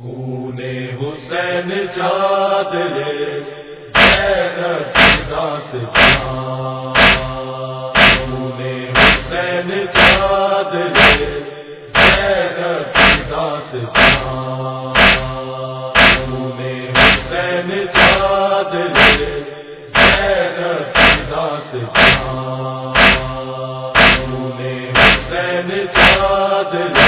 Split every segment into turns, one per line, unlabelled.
ہونے حسین چاد زینب خدا سے ہونے حسین چادرے زینب خدا سے ہونے حسین چادرے زینب خدا سے ہونے حسین چادرے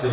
سے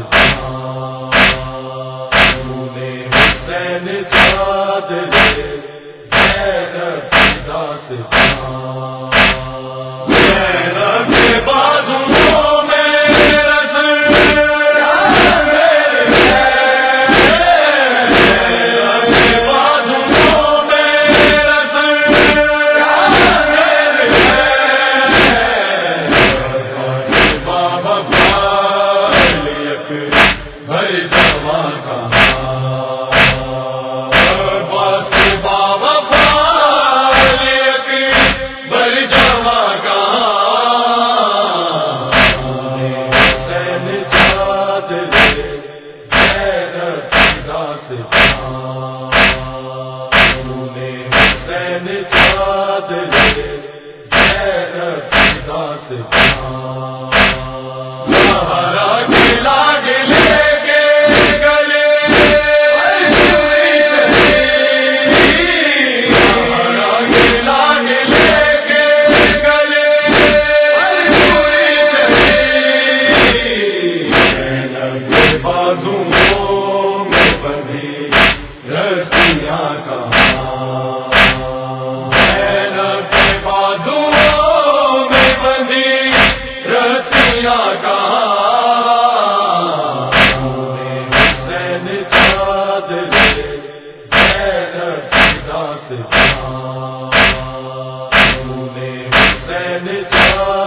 پاس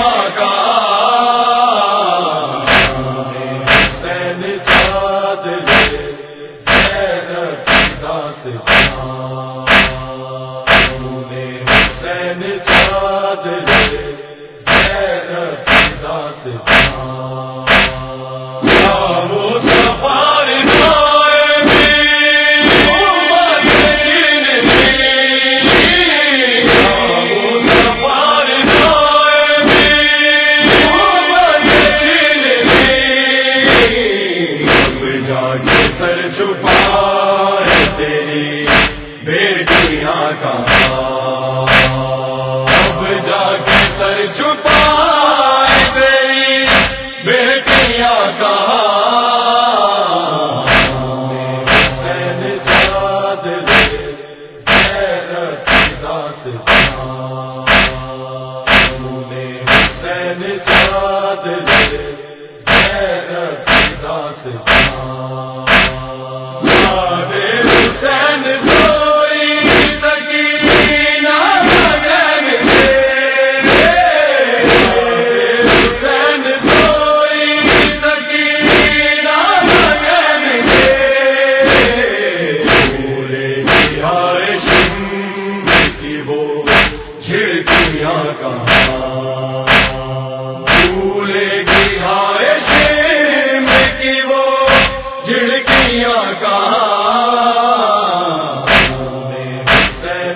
ماں سین چاد سین چھپا ہے تیری بیٹیاں کہاں؟ اب جا کے سر چھپا ہے تیری بیٹیاں کہاں سین چاد سین داس